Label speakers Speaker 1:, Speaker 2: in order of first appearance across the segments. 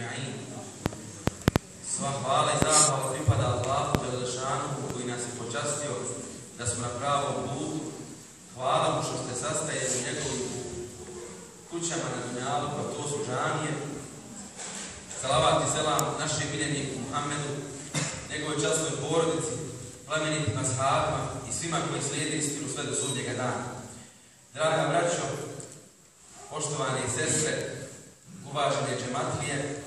Speaker 1: أجمعين Sva hvala i zahvala pripada Allahu Đelešanu koji nas je počastio da smo na pravom putu. Hvala mu što ste sastajeni u njegovim kućama na dunjalu, pa to su džanije. Salavat i selam našem miljeniku Muhammedu, njegovoj častnoj porodici, plemenitim ashabima i svima koji slijede istinu sve do sudnjega dana. Draga braćo, poštovane sestre, uvažene džematlije,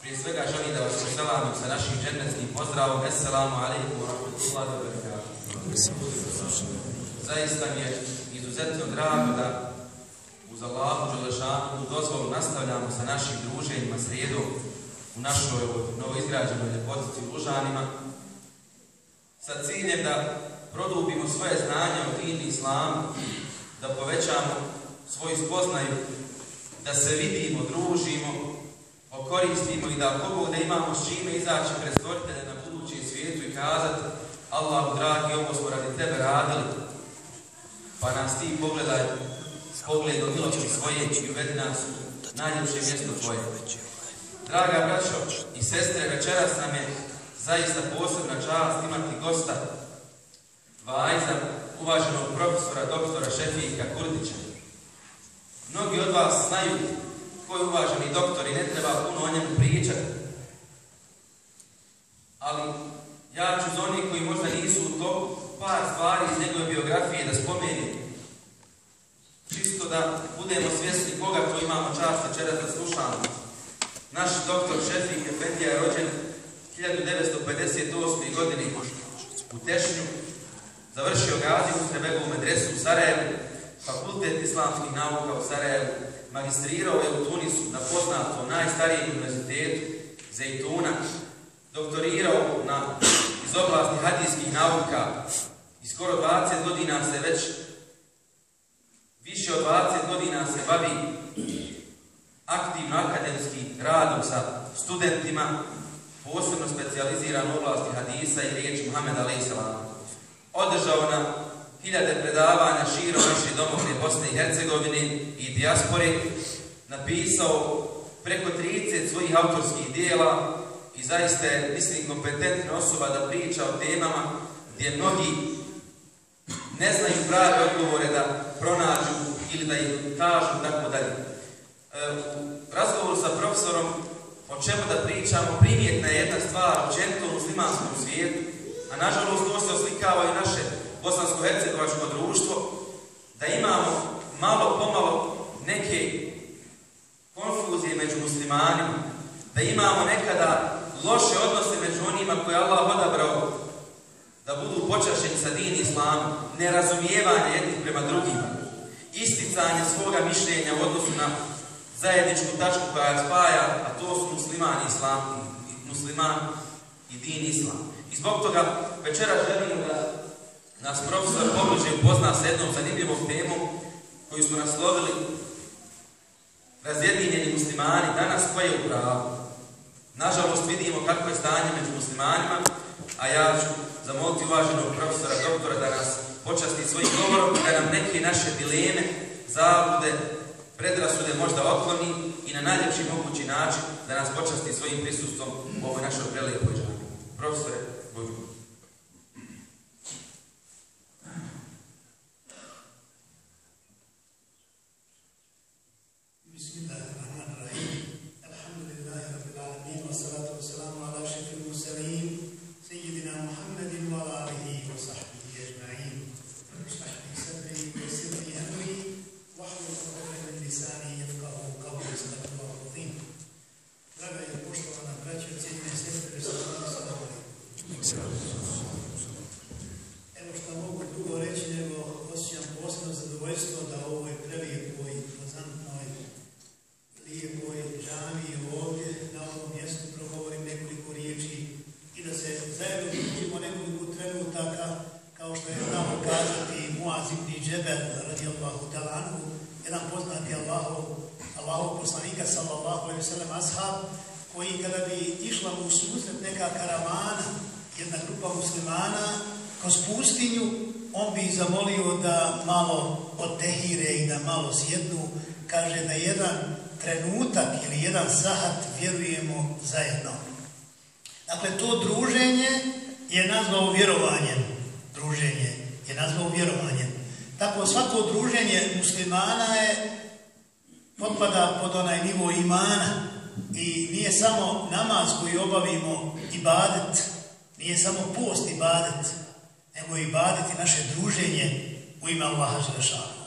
Speaker 1: prije svega želim da vas poselamim sa našim džennetskim pozdravom. Assalamu alaikum wa rahmatullahi wa barakatuh. Zaista mi je izuzetno drago da uz Allahu Đelešanu dozvolu nastavljamo sa našim druženjima srijedom u našoj novoizgrađenoj ljepotici u Lužanima sa ciljem da produbimo svoje znanje o dini islamu, da povećamo svoju spoznaju, da se vidimo, družimo, okoristimo i da ako da imamo s čime izaći pred stvoritelja na budućem svijetu i kazati Allahu dragi, ovo smo radi tebe radili, pa nas ti pogledaj s pogledom milosti svoje i uvedi nas u najljepše mjesto tvoje. Draga braćo i sestre, večeras nam je zaista posebna čast imati gosta Vajza, uvaženog profesora, doktora Šefika Kurdića. Mnogi od vas znaju ko je uvaženi doktor i ne treba puno o njemu pričati. Ali ja ću za onih koji možda nisu u toku par stvari iz njegove biografije da spomenim. Čisto da budemo svjesni koga to imamo čast večera da slušamo. Naš doktor Šefik Efendija je rođen 1958. godine u Tešnju, završio Gazi u Trebegu medresu u Sarajevu, fakultet islamskih nauka u Sarajevu, magistrirao je u Tunisu na poznatom najstarijem univerzitetu Zejtuna, doktorirao na, iz oblasti hadijskih nauka i skoro 20 godina se već, više od 20 godina se bavi aktivno akademski radom sa studentima, posebno specializiran u oblasti hadisa i riječi Muhammed a.s. Održao na hiljade predavanja širom naše domovne Bosne i Hercegovine i dijaspore, napisao preko 30 svojih autorskih dijela i zaista je, mislim, kompetentna osoba da priča o temama gdje mnogi ne znaju prave odgovore da pronađu ili da im kažu tako dalje. E, u razgovoru sa profesorom o čemu da pričamo, primjetna je jedna stvar općenito u muslimanskom svijetu, a nažalost to se oslikava i naše bosansko-hercegovačko društvo, da imamo malo pomalo neke konfuzije među muslimanima, da imamo nekada loše odnose među onima koje Allah odabrao da budu počašeni sa din islamu, nerazumijevanje jednih prema drugima, isticanje svoga mišljenja u odnosu na zajedničku tačku koja spaja, a to su musliman islam, musliman i din islam. I zbog toga večera želimo da nas profesor pobliže upozna s jednom zanimljivom temom koju smo naslovili razjedinjeni muslimani danas koje je u pravu. Nažalost vidimo kako je stanje među muslimanima, a ja ću zamoliti uvaženog profesora doktora da nas počasti svojim govorom i da nam neke naše dileme, zabude, predrasude možda otkloni i na najljepši mogući način da nas počasti svojim prisustvom u ovoj našoj prelijepoj žani. Profesore, budu.
Speaker 2: Yeah. Muslimana je potpada pod onaj nivo imana i nije samo namaz koji obavimo i nije samo post i badet, nego i badet i naše druženje u ime Allaha Želešanu.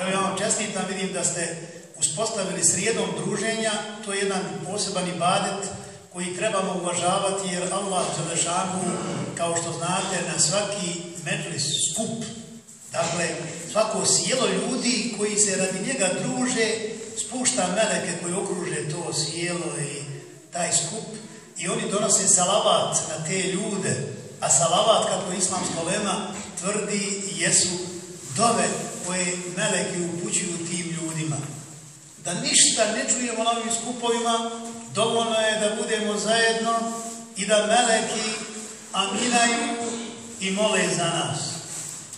Speaker 2: Evo ja vam čestitam, vidim da ste uspostavili srijedom druženja, to je jedan poseban ibadet koji trebamo uvažavati jer Allah Želešanu, kao što znate, na svaki medlis skup, dakle, svako sjelo ljudi koji se radi njega druže, spušta meleke koji okruže to sjelo i taj skup i oni donose salavat na te ljude, a salavat, kako islamska lema tvrdi, jesu dove koje meleki upućuju tim ljudima. Da ništa ne čujemo na ovim skupovima, dovoljno je da budemo zajedno i da meleki aminaju i mole za nas.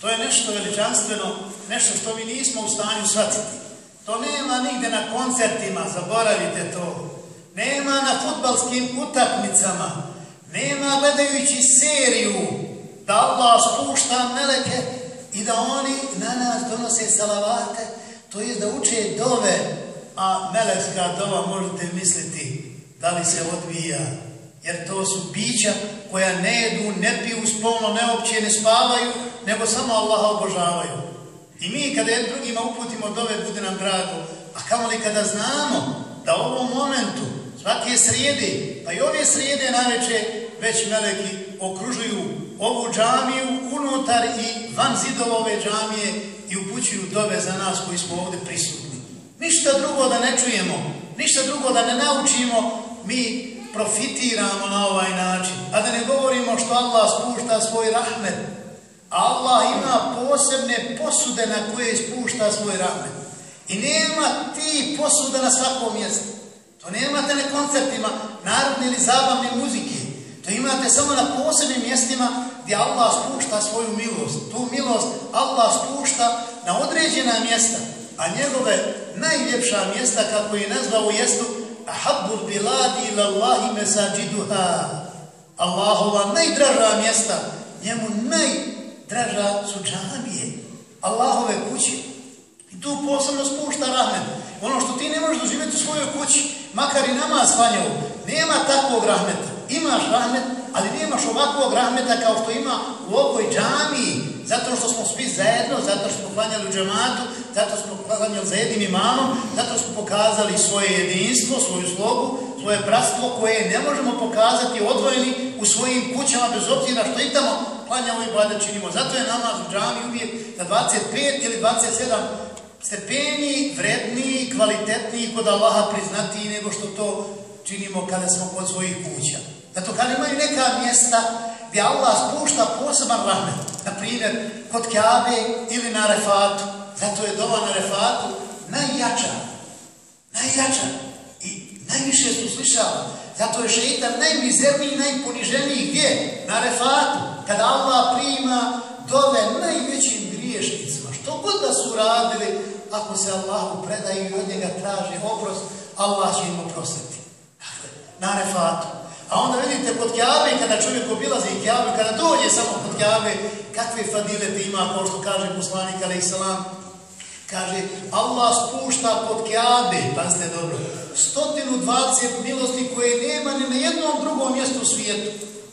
Speaker 2: To je nešto veličanstveno, nešto što mi nismo u stanju shvatiti. To nema nigde na koncertima, zaboravite to. Nema na futbalskim utakmicama. Nema gledajući seriju da Allah spušta meleke i da oni na nas donose salavate, to je da uče dove, a melekska dova možete misliti da li se odvija, jer to su bića koja ne jedu, ne piju spolno, ne opće, ne spavaju, nego samo Allaha obožavaju. I mi kada jednim drugima uputimo dove, bude nam drago, a kamo li kada znamo da u ovom momentu, svake srijede, pa i ove srijede najveće, već meleki okružuju ovu džamiju unutar i van zidova ove džamije i upućuju dove za nas koji smo ovdje prisutni. Ništa drugo da ne čujemo, ništa drugo da ne naučimo, mi profitiramo na ovaj način. A da ne govorimo što Allah spušta svoj rahmet. Allah ima posebne posude na koje spušta svoj rahmet. I nema ti posuda na svakom mjestu. To nemate na koncertima narodne ili zabavne muzike. To imate samo na posebnim mjestima gdje Allah spušta svoju milost. Tu milost Allah spušta na određena mjesta. A njegove najljepša mjesta, kako je nazvao jestu, Ahabbul biladi ila Allahi mesađiduha. Allahova najdraža mjesta, njemu najdraža su džamije. Allahove kuće. I tu posebno spušta rahmet. Ono što ti ne možeš doživjeti u svojoj kući, makar i nama svanjao, nema takvog rahmeta. Imaš rahmet, ali nemaš ovakvog rahmeta kao što ima u ovoj džamiji, zato što smo svi zajedno, zato što smo klanjali u džamatu, zato što smo klanjali za jednim imamom, zato smo pokazali svoje jedinstvo, svoju slogu, svoje bratstvo koje ne možemo pokazati odvojeni u svojim kućama bez obzira što i tamo klanjamo i bada činimo. Zato je namaz u džami uvijek na 25 ili 27 stepeni, vredniji, kvalitetniji kod Allaha priznatiji nego što to činimo kada smo kod svojih kuća. Zato kada imaju neka mjesta gdje Allah spušta poseban rahmet, na primjer kod Kaabe ili na Refatu, zato je dova na Refatu najjača, najjača i najviše su slišala. Zato je šeitan najmizerniji i najponiženiji gdje? Na Refatu, kada Allah prima dove najvećim griješnicima. Što god da su radili, ako se Allahu predaju i od njega traže oprost, Allah će im oprostiti. Na Refatu. A onda vidite pod Kjabe, kada čovjek obilazi Kjabe, kada dođe samo pod Kjabe, kakve fadilete ima, kao što kaže poslanik, ali salam, kaže, Allah spušta pod Kjabe, pazite dobro, 120 milosti koje nema ni na jednom drugom mjestu u svijetu.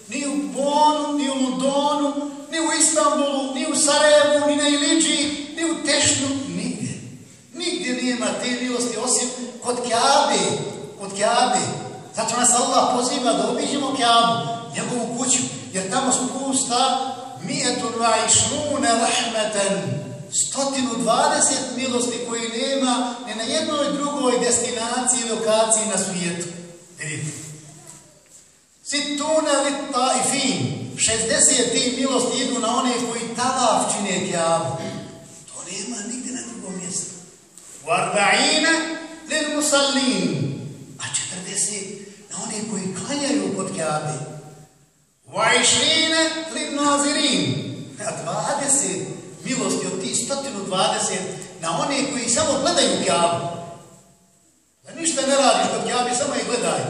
Speaker 2: Ni u Bonu, ni u Londonu, ni u Istanbulu, ni u Sarajevu, ni na Iliđi, ni u Tešnu, nigdje. Nigdje nema te milosti osim kod Kjabe, kod Kjabe. Zato nas Allah poziva da obiđemo Kaabu, njegovu kuću, jer tamo spusta mijetun va išrune rahmeten, 120 milosti koji nema ni na jednoj drugoj destinaciji i lokaciji na svijetu. Vidite. Situne li taifin, 60 milosti idu na one koji tavaf čine Kaabu. To nema nigde na drugom mjestu. Varba'ina lil musallin, a 40 na one koji klanjaju kod Kjabe. Vajšine li nazirin, a 20 milosti od tih 120 na one koji samo gledaju Kjabu. A ništa ne radiš kod Kjabe, samo je gledaj.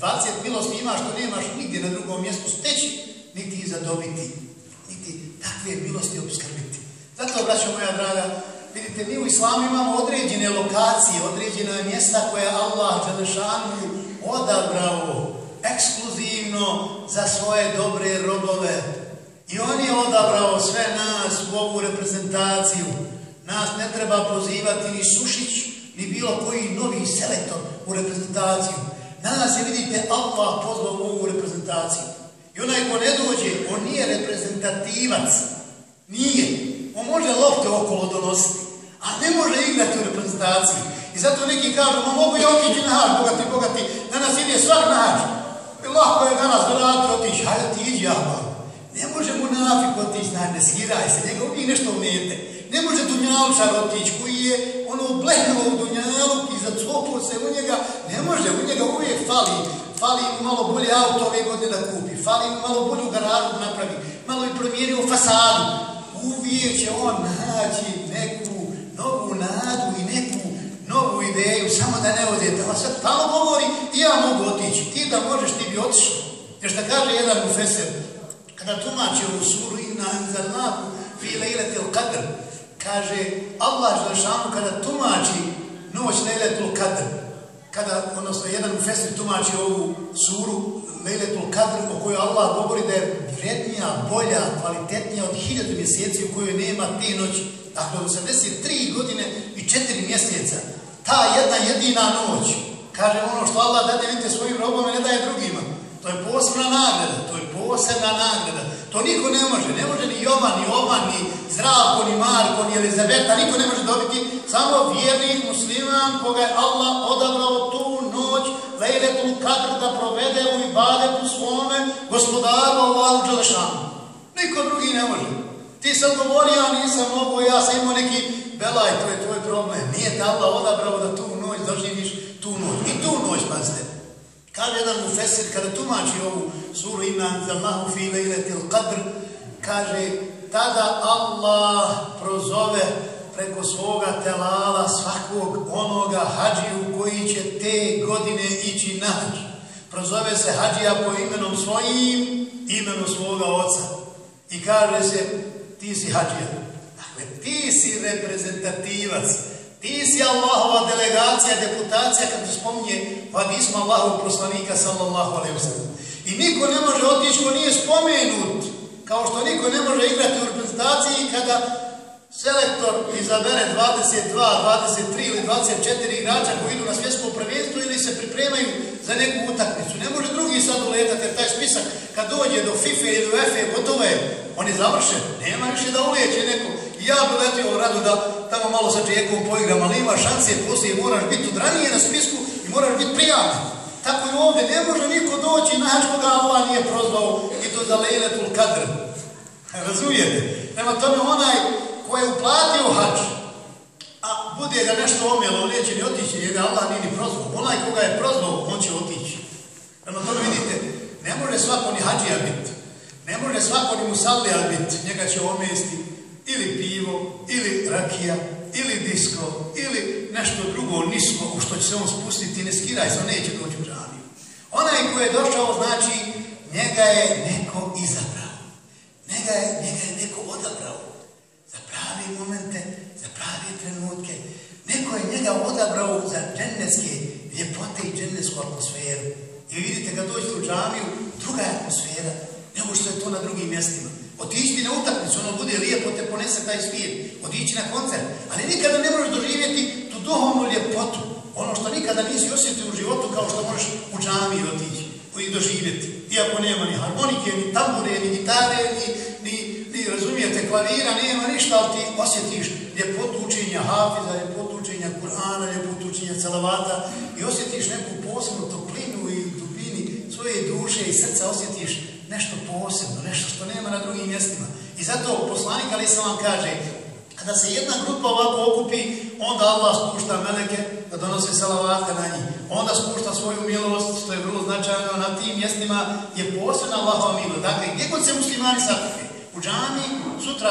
Speaker 2: 20 milosti imaš što nemaš nigdje na drugom mjestu steći, niti i zadobiti, niti takve milosti obskrbiti. Zato, braćo moja draga, vidite, mi u islamu imamo određene lokacije, određene mjesta koje Allah Đelešanu odabrao ekskluzivno za svoje dobre robove. I on je odabrao sve nas u ovu reprezentaciju. Nas ne treba pozivati ni Sušić, ni bilo koji novi selektor u reprezentaciju. Nas je, vidite, Allah pozvao u ovu reprezentaciju. I onaj ko ne dođe, on nije reprezentativac. Nije. On može lopte okolo donositi, a ne može igrati u reprezentaciji. I zato neki kažu, ma mogu ja otići na hač, bogati, bogati, danas ide svak na hač. I lahko je danas vrati otići, hajde ti iđi, jahba. Ne može mu nafik otići, ne skiraj se, njega uvijek nešto umijete. Ne može Dunjalučar otići, koji je ono blehnuo u dunjaluk i zacopo se u njega. Ne može, u njega uvijek fali. Fali mu malo bolje auto ove godine da kupi, fali mu malo bolju garažu da napravi, malo i promijenio fasadu. Uvijek će on naći neku novu nadu i neku novu ideju, samo da ne odete. A sad tamo govori, i ja mogu otići. Ti da možeš, ti bi otišao. Jer šta kaže jedan profesor, kada tumači ovu suru, inna anzalnahu fi lejletil qadr, kaže Allah Želešanu kada tumači noć Lejletul Kadr, kada, odnosno, jedan profesor tumači ovu suru Lejletul Kadr, o kojoj Allah govori da je vrednija, bolja, kvalitetnija od hiljadu mjeseci u kojoj nema te noći, dakle, 83 godine i 4 mjeseca, ta jedna jedina noć, kaže ono što Allah dade vidite svojim robom ne daje drugima, to je posebna nagrada, to je posebna nagrada, To niko ne može, ne može ni Jovan, ni Ovan, ni Zdravko, ni Marko, ni Elizabeta, niko ne može dobiti, samo vjernik musliman koga je Allah odabrao tu noć, lejletu kadr da provede u ibadetu svome gospodaru Allahu Đelešanu. Niko drugi ne može. Ti sam govorio, ja nisam mogu, ja sam imao neki belaj, to je tvoj problem. Nije te Allah odabrao da tu noć doživiš tu noć. I tu noć, pazite. Kaže jedan mu Fesir, kada tumači ovu suru ima za mahu fi lejletil qadr, kaže, tada Allah prozove preko svoga telala svakog onoga hađiju koji će te godine ići na hađ. Prozove se hađija po imenom svojim, imenom svoga oca. I kaže se, ti si hađija. Dakle, ti si reprezentativac. Ti si Allahova delegacija, deputacija, kad se spominje hadisma Allahovog poslanika, sallallahu alaihi wa sallam. I niko ne može otići ko nije spomenut, kao što niko ne može igrati u reprezentaciji kada selektor izabere 22, 23 ili 24 igrača koji idu na svjetsko prvenstvo ili se pripremaju za neku utakmicu. Ne može drugi sad uletati, jer taj spisak kad dođe do FIFA ili do UEFA, gotovo je, on je završen. Nema više da uleće neko. Ja bi letio rado da tamo malo sa čejekom poigram, ali ima šanse, poslije moraš biti odranije na spisku i moraš biti prijavljen. Tako i ovdje ne može niko doći na hač koga Allah nije prozvao i to za lejletul kadr. Razumijete? Prema tome onaj ko je uplatio hač, a bude ga nešto omjelo, neće ni otići jer Allah nije ni prozvao. Onaj koga je prozvao, on će otići. Prema tome vidite, ne može svako ni hađija biti. Ne može svako ni musallija biti. Njega će omijesti ili pivo, ili rakija, ili disko, ili nešto drugo nisko u što će se on spustiti, ne skiraj se, on neće doći u džaniju. Onaj ko je došao, znači, njega je neko izabrao. Njega je, njega je neko odabrao prave momente, za pravi trenutke. Neko je njega odabrao za dženevske ljepote i dženevsku atmosferu. I vidite, kad dođete u džaniju, druga je atmosfera, nego što je to na drugim mjestima. Otići na utakmicu, ono bude lijepo, te ponese taj svijet. Otići na koncert. Ali nikada ne možeš doživjeti tu duhovnu ljepotu. Ono što nikada nisi osjetio u životu kao što možeš u džami otići i doživjeti. Iako nema ni harmonike, ni tambure, ni gitare, ni, ni, razumijete, klavira, nema ništa, ali ti osjetiš ljepotu učenja hafiza, ljepotu učenja Kur'ana, ljepotu učenja celavata i osjetiš neku posebnu toplinu i dubini svoje duše i srca osjetiš nešto posebno, nešto što nema na drugim mjestima. I zato poslanik Ali Salam kaže, kada se jedna grupa ovako okupi, onda Allah spušta meleke da donose salavate na njih. Onda spušta svoju milost, što je vrlo značajno na tim mjestima, je posebna Allahova milost. Dakle, gdje god se muslimani sakupi? Džami, sutra,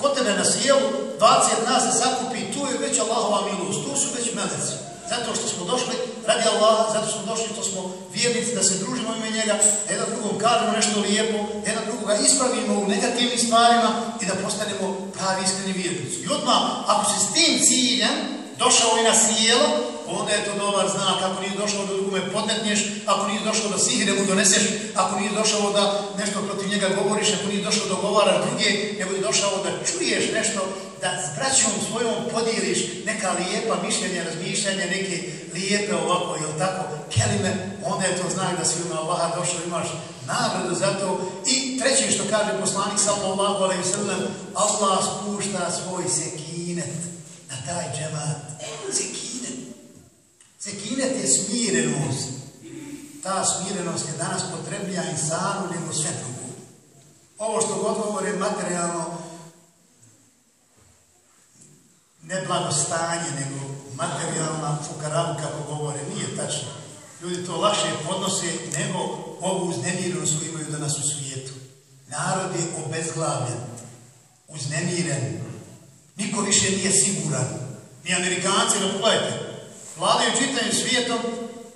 Speaker 2: kod tebe na sjelu, 20 nas se sakupi, tu je već Allahova milost, tu su već meleci. zato što smo došli radi Allaha, zato što smo došli, to smo vjernici da se družimo ime njega, da jedan drugom kažemo nešto lijepo, da jedan drugoga ispravimo u negativnim stvarima i da postanemo pravi iskreni vjernici. I odmah, ako se s tim ciljem došao i na sjelo, onda je to dobar znak. Ako nije došao da drugome podmetnješ, ako nije došao da sihire mu doneseš, ako nije došao da nešto protiv njega govoriš, ako nije došao da govaraš druge, nego je došao da čuješ nešto, da s braćom svojom podijeliš neka lijepa mišljenja, razmišljanja, neke lijepe ovako, ili tako, kelime, onda je to znak da si ima Allaha došao, imaš nagradu za to. I treće što kaže poslanik sallallahu alaihi sallam, Allah spušta svoj sekinet na taj džemat. Sekinet. Sekinet je smirenost. Ta smirenost je danas potrebnija insanu nego sve drugo. Ovo što god govore materijalno, ne blagostanje, nego materijalna fukaravu, kako govore, nije tačno. Ljudi to lakše podnose nego ovu uznemirenost koju imaju danas u svijetu. Narod je obezglavljen, uznemiren, niko više nije siguran. Ni Amerikanci, ne pogledajte, vladaju čitavim svijetom,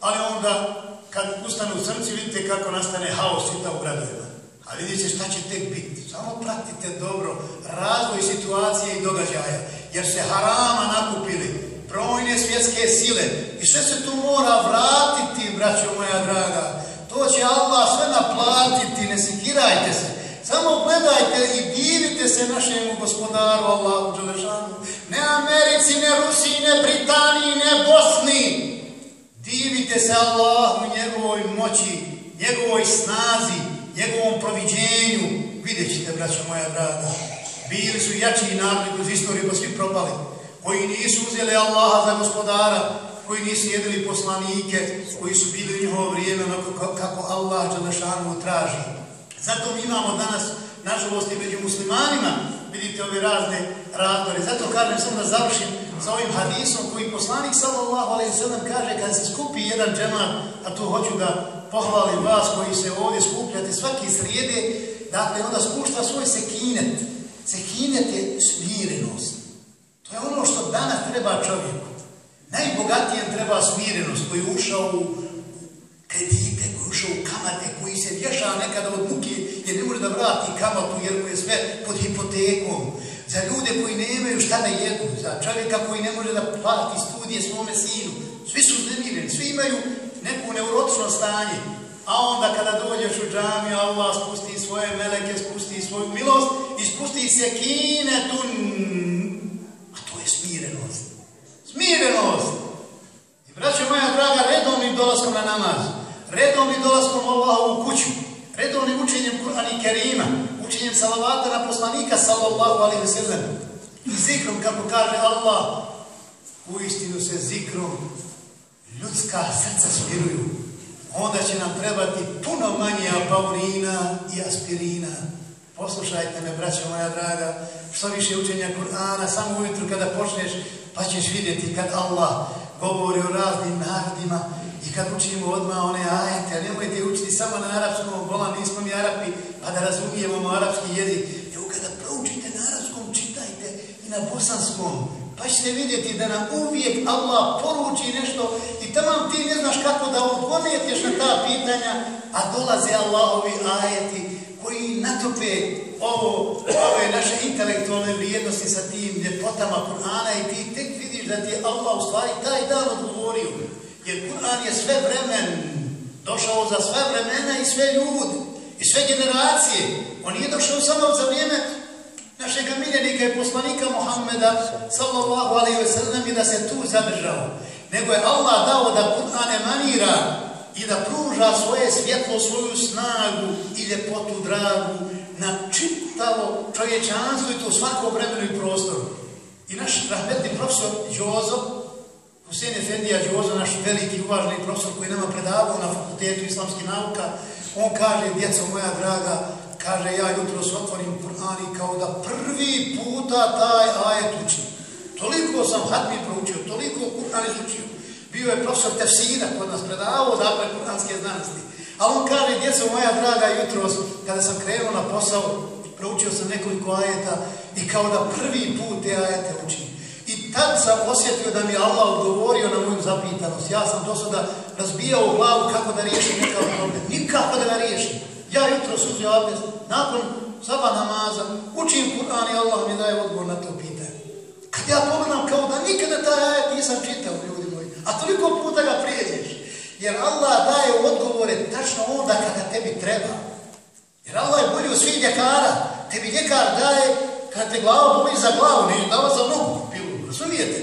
Speaker 2: ali onda kad ustane u srci vidite kako nastane haos čita u gradovima. A vidite šta će tek biti. Samo pratite dobro razvoj situacije i događaja. Jer se harama nakupili brojne svjetske sile. I sve se tu mora vratiti, braćo moja draga. To će Allah sve naplatiti, ne sikirajte se. Samo gledajte i divite se našemu gospodaru Allahu Đelešanu. Ne Americi, ne Rusiji, ne Britaniji, ne Bosni. Divite se Allahu njegovoj moći, njegovoj snazi, njegovom proviđenju. Vidjet ćete, braćo moja brada, Bili su jači narodi kroz istoriju, pa svi propali. Koji nisu uzeli Allaha za gospodara, koji nisu jedili poslanike, koji su bili u njihovo vrijeme, kako Allah Đalešanu traži. Zato mi imamo danas, nažalost, i među muslimanima, vidite ove razne razdore. Zato kažem, sam da završim sa ovim hadisom koji poslanik sallallahu alaihi sallam kaže kad se skupi jedan džemat, a tu hoću da pohvalim vas koji se ovdje skupljate svaki srijede, dakle, onda spušta svoj sekinet. Sekinet je smirenost. To je ono što danas treba čovjeku. Najbogatijem treba smirenost koji je ušao u kredite, koji je ušao u kamate, koji se vješa nekada od muke jer ne može da vrati kamatu jer mu je sve pod hipotekom. Za ljude koji nemaju šta da jedu, za čovjeka koji ne može da plati studije svome sinu. Svi su znemireni, svi imaju neku neurotično stanje. A onda kada dođeš u džamiju, Allah spusti svoje meleke, spusti svoju milost i spusti se kine tun. A to je smirenost. Smirenost! I braćo moja draga, redovnim dolaskom na namaz, redovnim dolaskom Allahovu kuću, redovnim učenjem Kur'ana i Kerima, učenjem salavata na poslanika sallallahu alaihi wa sallam i zikrom, kako kaže Allah, u istinu se zikrom ljudska srca smiruju, onda će nam trebati puno manje apaurina i aspirina. Poslušajte me, braćo moja draga, što više učenja Kur'ana, samo ujutru kada počneš, pa ćeš vidjeti kad Allah govori o raznim narodima, I kad učimo odmah one ajete, nemojte učiti samo na arapskom, vola, nismo mi arapi, pa da razumijemo arapski jezik. Evo kada proučite na arapskom, čitajte i na bosanskom. Pa ćete vidjeti da nam uvijek Allah poruči nešto i tamo ti ne znaš kako da odgonetješ na ta pitanja, a dolaze Allahovi ajeti koji natope ovo, ove naše intelektualne vrijednosti sa tim ljepotama Kur'ana i ti tek vidiš da ti je Allah u stvari taj dan odgovorio. Jer Kur'an je sve vremen, došao za sve vremena i sve ljudi, i sve generacije. On nije došao samo za vrijeme našeg miljenika i poslanika Muhammeda, sallallahu alaihi ve sellem i da se tu zadržao. Nego je Allah dao da Kur'an emanira i da pruža svoje svjetlo, svoju snagu i ljepotu dragu na čitavo čovječanstvo i to svako vremenu i prostoru. I naš rahmetni profesor Jozo, Husein Efendija Jozo, naš veliki uvaženi profesor koji nama predavao na fakultetu islamskih nauka, on kaže, djeco moja draga, kaže, ja jutro s otvorim Kur'an i kao da prvi puta taj ajet učim. Toliko sam hadmi proučio, toliko Kur'an izučio. Bio je profesor Tefsira kod nas predavao, dakle, kur'anske znanosti. A on kaže, djeco moja draga, jutro, kada sam krenuo na posao, proučio sam nekoliko ajeta i kao da prvi put te ajete učim Kad sam osjetio da mi Allah odgovorio na moju zapitanost, ja sam do sada razbijao glavu kako da riješim nekakav problem. Nikako da ga riješim. Ja jutro suzio abdest, nakon saba namaza, učim Kur'an i Allah mi daje odgovor na to pitanje. Kad ja pogledam kao da nikada taj ajet nisam čitao, ljudi moji, a toliko puta ga prijeđeš. Jer Allah daje odgovore tačno onda kada tebi treba. Jer Allah je bolji od svih ljekara. Tebi ljekar daje kada te glava boli za glavu, ne dava za nogu razumijete?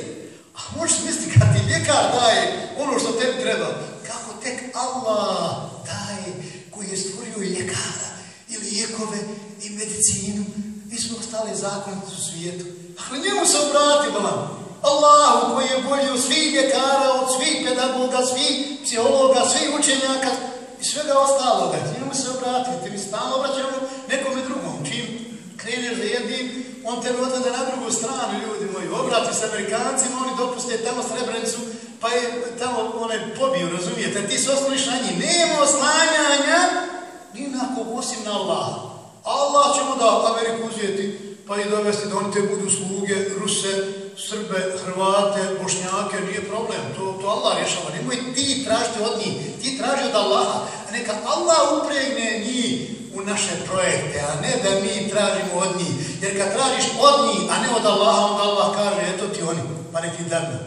Speaker 2: A možeš misliti kad ti ljekar daje ono što tebi treba, kako tek Allah daje koji je stvorio i ljekara, i lijekove, i medicinu, i sve ostale zakone u svijetu. Ali njemu se obrati, bolam. Allahu koji je bolji od svih ljekara, od svih pedagoga, svih psihologa, svih učenjaka i svega ostaloga. Njemu se obratite, mi stalno obraćamo nekome drugom. Čim kreneš za jednim, on te odvede na drugu stranu, moji. s Amerikancima, oni dopuste tamo Srebrenicu, pa je tamo onaj pobiju, razumijete? Ti se osloniš na njih. nema oslanjanja, ni na kog osim na Allah. Allah ćemo da Ameriku uzijeti, pa i dovesti da oni te budu sluge, Ruse, Srbe, Hrvate, Bošnjake, nije problem, to, to Allah rješava. Nemoj ti tražiti od njih, ti traži od Allaha. Neka Allah upregne njih u naše projekte, a ne da mi tražimo od njih. Jer kad tražiš od njih, a ne od Allaha, onda Allah kaže, eto ti oni, pa neki danu.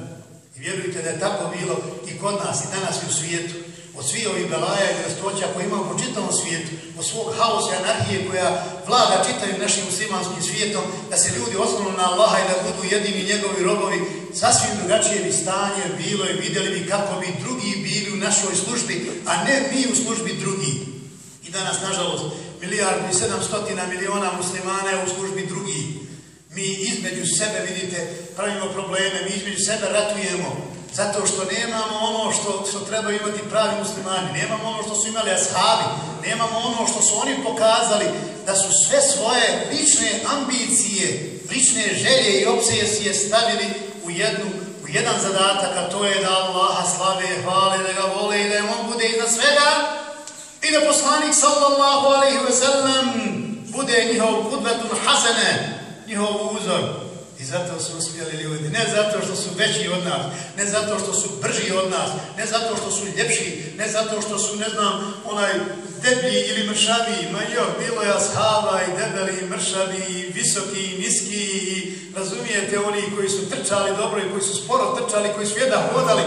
Speaker 2: I vjerujte da je tako bilo i kod nas, i danas i u svijetu od svih ovih belaja i nestoća koje imamo po čitavom svijetu, od svog haosa i anarhije koja vlada čitavim našim muslimanskim svijetom, da se ljudi osnovno na Allaha i da budu jedini njegovi robovi, sasvim drugačije bi stanje bilo i vidjeli bi kako bi drugi bili u našoj službi, a ne mi u službi drugih. I danas, nažalost, milijardu i sedamstotina miliona muslimana je u službi drugi. Mi između sebe, vidite, pravimo probleme, mi između sebe ratujemo, Zato što nemamo ono što, što treba imati pravi muslimani, nemamo ono što su imali ashabi, nemamo ono što su oni pokazali, da su sve svoje lične ambicije, lične želje i obsesije stavili u jednu u jedan zadatak, a to je da Allaha slave, hvale, da ga vole i da je on bude iznad svega i da poslanik sallallahu alaihi ve sellem bude njihov kudvetun hasene, njihov uzor. I zato su uspjeli ljudi. Ne zato što su veći od nas, ne zato što su brži od nas, ne zato što su ljepši, ne zato što su, ne znam, onaj deblji ili mršavi. Ma jo, bilo je ashaba i debeli, i mršavi, i visoki, i niski, i razumijete, oni koji su trčali dobro i koji su sporo trčali, koji su jedan hodali.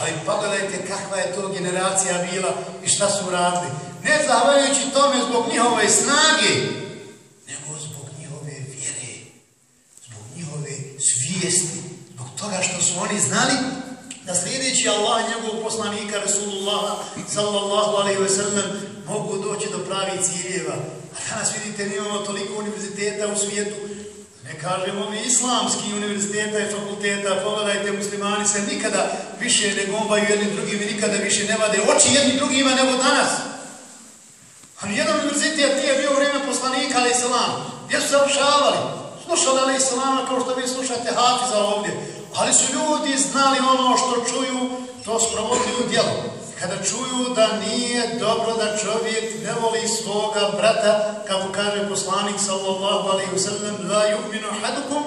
Speaker 2: Ali pogledajte kakva je to generacija bila i šta su radili. Ne zahvaljujući tome zbog njihove snage, nego zbog njihove vjere, zbog njihove svijesti zbog toga što su oni znali da sljedeći Allah njegov poslanika Rasulullah sallallahu alaihi ve sellem mogu doći do pravih ciljeva. A danas vidite, imamo toliko univerziteta u svijetu, ne kažemo mi islamski univerziteta i fakulteta, pogledajte, muslimani se nikada više ne gombaju jednim drugim i nikada više ne vade oči jednim drugima nego danas. A nijedan univerzitet nije bio vrijeme poslanika, ali islam. Gdje su završavali? slušali ali islama kao što vi slušate Hafiza ovdje. Ali su ljudi znali ono što čuju, to sprovodili u djelu. Kada čuju da nije dobro da čovjek ne voli svoga brata, kako kaže poslanik sallallahu alaihi wa sallam, la yu'minu hadukum,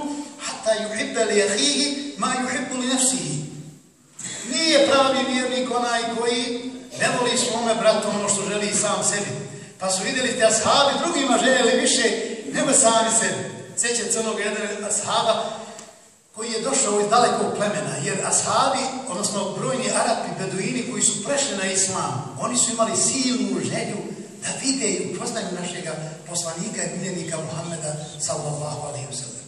Speaker 2: hatta yuhibba li ahihi, ma yuhibbu li nafsihi. Nije pravi vjernik onaj koji ne voli svome bratu ono što želi sam sebi. Pa su vidjeli te ashabi drugima željeli više nego sami sebi sjećam se onog jednog ashaba koji je došao iz dalekog plemena, jer ashabi, odnosno brojni Arapi, beduini koji su prešli na islam, oni su imali silnu želju da vide i upoznaju našeg poslanika i miljenika Muhammeda sallallahu alaihi wa sallam.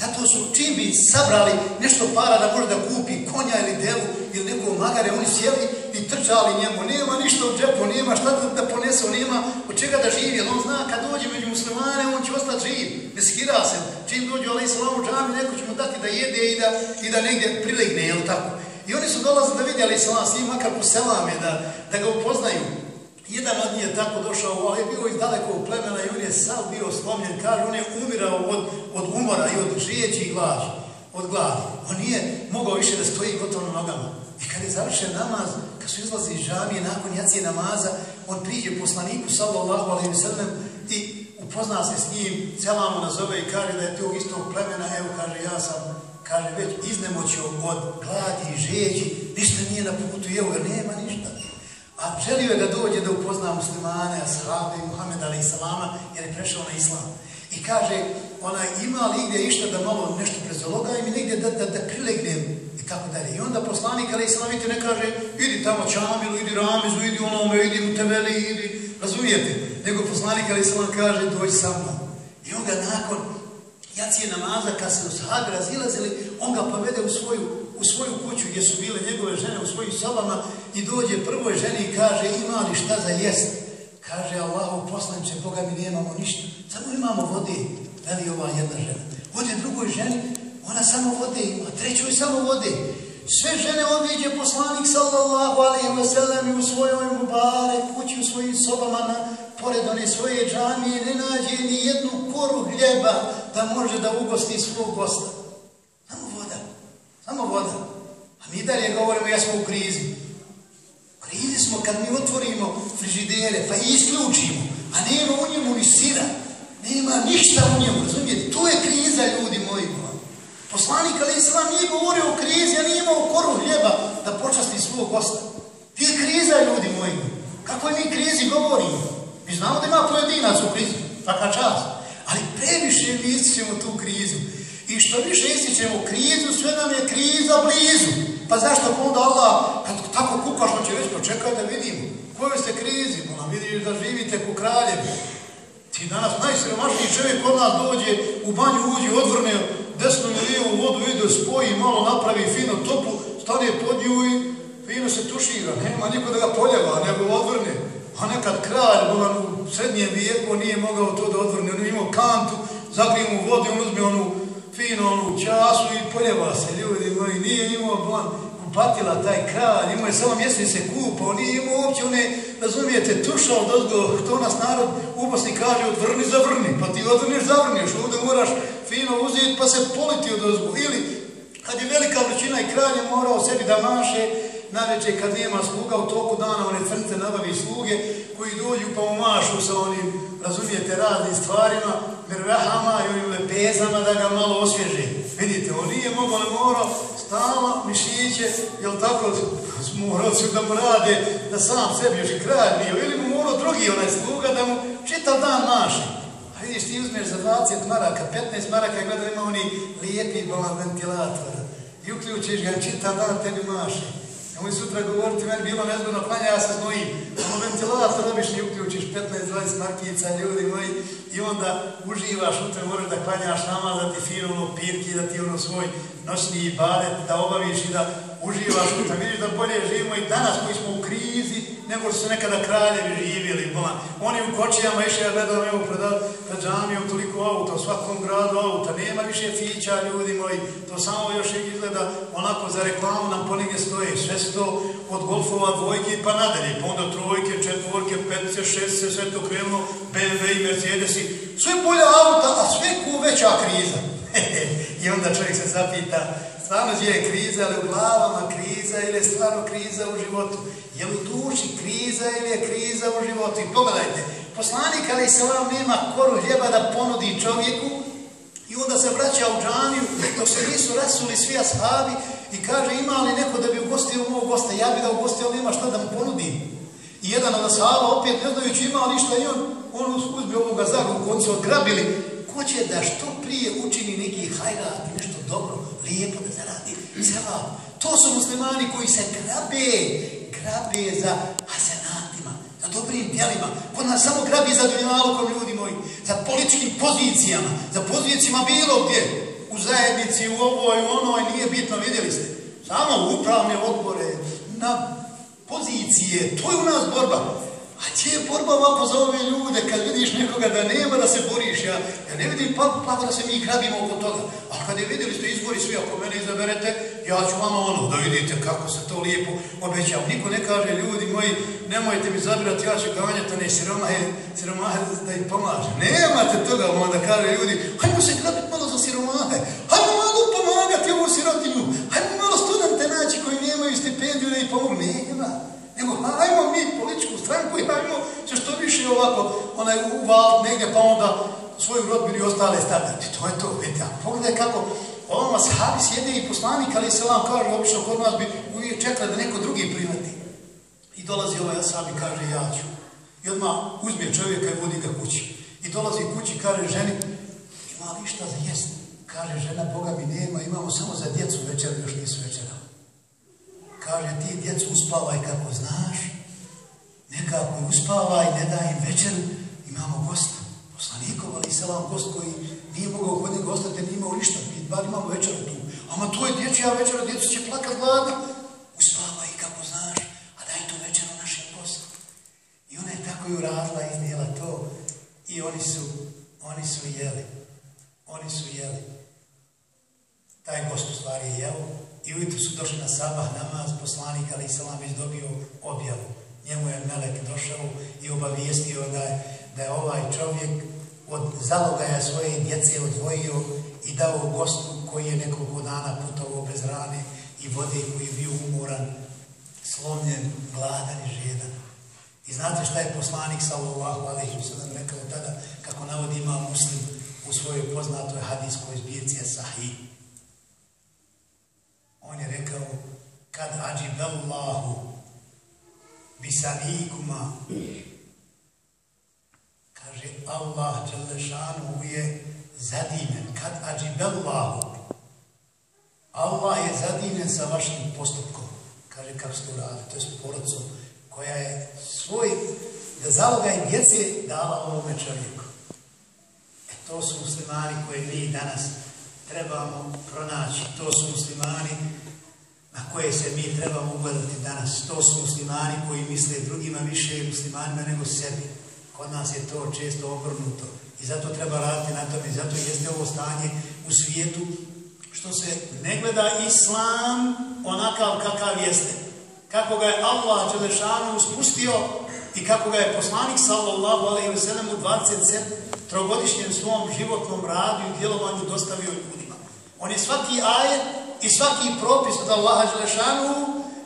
Speaker 2: Zato su čim bi sabrali nešto para da može da kupi konja ili devu ili neko magare, oni sjeli i trčali njemu. Nema ništa u džepu, nema šta da, da ponese, nema od čega da živi. On zna kad dođe među muslimane, on će ostati živ. Ne skira se. Čim dođe ali islam u džami, neko će mu dati da jede i da, i da negdje prilegne, jel tako? I oni su dolazili da vidi ali islam s njim, makar poselame, da, da ga upoznaju. Jedan od njih je tako došao, ali je bio iz dalekog plemena i on je sad bio slomljen, kaže, on je umirao od, od umora i od žijeći i od gladi. On nije mogao više da stoji gotovo na nogama. I kad je završen namaz, kad su izlazi iz žamije nakon jacije namaza, on priđe poslaniku, sallallahu alaihi sallam, i upozna se s njim, celamo nazove i kaže da je tog istog plemena, evo kaže, ja sam kaže, već iznemoćio od gladi i žeđi, ništa nije na putu, evo ga, nema ništa. A želio je da dođe da upozna muslimane, ashabe, Muhammed ali salama, jer je prešao na islam. I kaže, ona ima li gdje išta da malo nešto prezologa i mi negdje da, da, da prilegnem i tako dalje. I onda poslanik ali salam ne kaže, idi tamo Čamilu, idi Ramizu, idi onome, idi u Teveli, idi, razumijete? Nego poslanik ali salam kaže, dođi sa mnom. I onda nakon jacije namaza, kad se u sahabi razilazili, on ga povede u svoju, u svoju kuću gdje su bile njegove žene u svojim sobama i dođe prvoj ženi i kaže ima li šta za jest? Kaže Allah, poslanice, Boga mi nemamo ništa, samo imamo vode, veli ova jedna žena. Ode drugoj ženi, ona samo vode ima, trećoj samo vode. Sve žene odviđe poslanik sallallahu alaihi wa sallam u svojoj mubare kući, u svojim sobama na pored one svoje džamije, ne nađe ni jednu koru hljeba da može da ugosti svog gosta. Samo voda, samo voda. A mi dalje govorimo, ja smo u krizi. U krizi smo kad mi otvorimo frižidere, pa isključimo, a nema u njemu ni sira, nema ništa u njemu, razumijete? To je kriza, ljudi moji. Poslanik Ali Islam nije govorio o krizi, a nije imao koru hljeba da počasti svog gosta. Ti je kriza, ljudi moji. Kako je mi krizi govorimo? Mi znamo da ima pojedinac u krizi, taka čast. Ali previše mi ističemo tu krizu. I što više ističemo krizu, sve nam je kriza blizu. Pa zašto onda Allah, kad tako kukaš, on će već pa da vidimo. Koje ste krizi? Ona vidiš da živite ku kraljevi. Ti danas najsiromašniji čovjek od nas dođe, u banju uđe, odvrne desnu i lijevu vodu, ide, spoji, malo napravi fino topu, stane pod nju i fino se tušira. Nema niko da ga poljeva, nego odvrne. A nekad kralj, on u srednjem vijeku nije mogao to da odvrne, on imao kantu, zagrije mu vodu, on uzme onu fino onu času i poljeva se, ljudi moji, nije imao bon kupatila taj kralj, imao je samo mjesec se kupao, nije imao uopće one, razumijete, tušao dozgo, to nas narod u Bosni kaže, odvrni, zavrni, pa ti odvrniš, zavrniš, ovdje moraš fino uzeti pa se politi od dozgo, ili kad je velika vrućina i kralj je morao sebi da maše, najveće kad nema sluga u toku dana, one crnice nabavi sluge koji dođu pa mu mašu sa onim, razumijete, raznim stvarima, drvehama ili lepezama da ga malo osvježe. Vidite, on nije mogo, ali morao, stalo mišiće, jel tako, morao su da mu rade, da sam sebi još i bio, ili mu morao drugi onaj sluga da mu čitav dan maši. A vidiš, ti uzmeš za 20 maraka, 15 maraka, gleda ima oni lijepi ventilator. I uključiš ga, čitav dan tebi maše. Nemoj sutra govoriti, meni bilo nezgodno klanja, ja se znojim. Ono ventilator dobiš i uključiš 15-20 markica, ljudi moji, i onda uživaš, sutra možeš da klanjaš nama, da ti fino ono pirki, da ti ono svoj noćni ibadet, da obaviš i da uživaš, sutra. vidiš da bolje živimo i danas koji smo u krizi, nego su nekada kraljevi živjeli, bolan. Oni u kočijama išli, ja gledam, evo, pred, pred džamijom toliko auta, u svakom gradu auta, nema više fića, ljudi moji, to samo još izgleda onako za reklamu nam ponigdje stoje, sve sto od golfova dvojke pa nadalje, pa onda trojke, četvorke, petice, šestce, sve to krenulo, BMW i Mercedesi, sve bolja auta, a sve ku veća kriza. I onda čovjek se zapita, stvarno je kriza, ali u glavama kriza ili je stvarno kriza u životu? Je li u duši kriza ili je kriza u životu? I pogledajte, poslanik ali se ono nema koru hljeba da ponudi čovjeku i onda se vraća u džaniju dok se nisu rasuli svi ashabi i kaže ima li neko da bi ugostio mog gosta? Ja bi ga ugostio, ali nema šta da mu ponudim. I jedan od ashaba opet ne znajući ima li šta i on, on uzme ovoga zagu u koncu odgrabili. Ko će da što prije učini neki hajrat, nešto dobro, lijepo da zaradi sevap. To su muslimani koji se grabe, grabe za hasenatima, za dobrim djelima. Kod nas samo grabi za dunjalukom ljudi moji, za političkim pozicijama, za pozicijama bilo gdje, u zajednici, u ovoj, u onoj, nije bitno, vidjeli ste. Samo upravne odbore, na pozicije, to je u nas borba. A gdje je borba ovako za ove ljude kad vidiš nekoga da nema da se boriš? Ja, ja ne vidim pa, plavo da se mi grabimo oko toga. A kad je vidjeli ste izbori svi, ako mene izaberete, ja ću vama ono da vidite kako se to lijepo obećao. Niko ne kaže, ljudi moji, nemojte mi zabirati, ja ću ganjati one siromahe, siromahe da im pomaže. Nemate toga, onda kaže ljudi, hajmo se grabiti malo za siromahe, hajmo malo pomagati ovu sirotinju, hajmo malo studente naći koji nemaju stipendiju da im pomogu. Nema. Nego, hajmo mi političku stranku i hajmo se što više ovako, onaj uval negdje, pa onda svoju rodbinu i ostale stavljati. To je to, vidite. A pogledaj kako ovom ashabi sjede i poslanik, ali se vam kaže, obično kod nas bi uvijek čekali da neko drugi primati. I dolazi ovaj ashab i kaže, ja ću. I odmah uzme čovjeka i vodi ga kući. I dolazi kući i kaže ženi, ima li šta za jest? Kaže žena, Boga mi nema, imamo samo za djecu večer, još nisu večera. Kaže, ti djecu uspavaj kako znaš, nekako uspavaj, ne daj im večeru, imamo gosta. Poslanikov, ali se vam gost koji nije mogao kod njega ostati, nije imao ništa, mi bar imamo večeru tu. Ama to je dječja večera, djecu će plakat gladno. Uspavaj kako znaš, a daj tu večeru našem gostu. I ona je tako i uradila, iznijela to. I oni su, oni su jeli. Oni su jeli. Taj gost u stvari je jeo. I ujutru su došli na sabah namaz, poslanik, ali Isalam već dobio objavu. Njemu je Melek došao i obavijestio da je, da je ovaj čovjek od zalogaja svoje djece odvojio i dao gostu koji je nekoliko dana putovao bez rane i vode koji je bio umoran, slomljen, gladan i žedan. I znate šta je poslanik sallallahu alaihi wa sallam rekao tada, kako navodi ima muslim u svojoj poznatoj hadijskoj zbirci Sahih. On je rekao, kad ađibellahu bisanikuma, kaže Allah Đelešanu je zadivljen, kad ađibellahu, Allah je zadivljen sa vašim postupkom, kaže kako ste uradili, to je s porodcom, koja je svoj, da zaloga i djece dala ovome čovjeku. E to su muslimani koje mi danas trebamo pronaći, to su muslimani na koje se mi trebamo ugledati danas. To su muslimani koji misle drugima više muslimanima nego sebi. Kod nas je to često obrnuto. I zato treba raditi na tome. I zato jeste ovo stanje u svijetu što se ne gleda islam onakav kakav jeste. Kako ga je Allah Đelešanu spustio i kako ga je poslanik sallallahu alaihi wa sallam u trogodišnjem svom životnom radu i djelovanju dostavio ljudima. On je svaki ajet i svaki propis od Allaha Đelešanu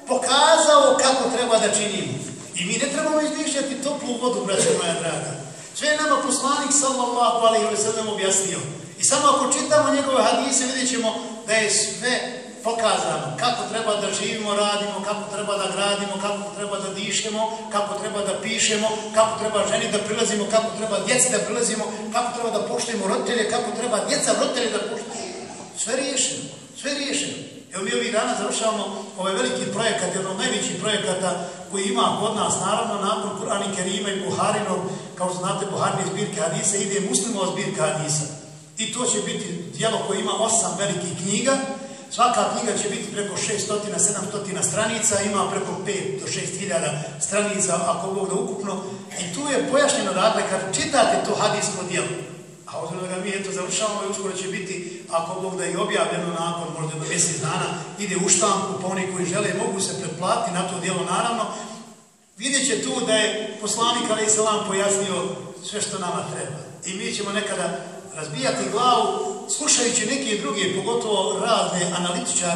Speaker 2: pokazao kako treba da činimo. I mi ne trebamo izmišljati toplu vodu, braće moja draga. Sve je nama poslanik sallallahu alaihi wa sallam objasnio. I samo ako čitamo njegove hadise, vidjet ćemo da je sve pokazano kako treba da živimo, radimo, kako treba da gradimo, kako treba da dišemo, kako treba da pišemo, kako treba ženi da prilazimo, kako treba djeci da prilazimo, kako treba da poštujemo roditelje, kako treba djeca roditelje da poštujemo. Sve riješeno. Sve riješeno. Evo mi ovih dana završavamo ovaj veliki projekat, jedan od najvećih projekata koji ima kod nas, naravno, nakon Kur'ani Kerima i Buharinov, kao što znate, Buharine zbirke Hadisa, ide muslimova zbirka Hadisa. I to će biti dijelo koje ima osam velikih knjiga. Svaka knjiga će biti preko 600-700 stranica, ima preko 5 do 6 hiljada stranica, ako Bog da ukupno. I tu je pojašnjeno dakle, kad čitate to hadijsko dijelo, A obzirom da ga mi eto završavamo i uskoro će biti, ako Bog da je objavljeno nakon možda do mjesec dana, ide u štampu, pa oni koji žele mogu se pretplati na to dijelo naravno. Vidjet će tu da je poslanik Ali Isalam pojasnio sve što nama treba. I mi ćemo nekada razbijati glavu slušajući neke druge, pogotovo razne analitičare,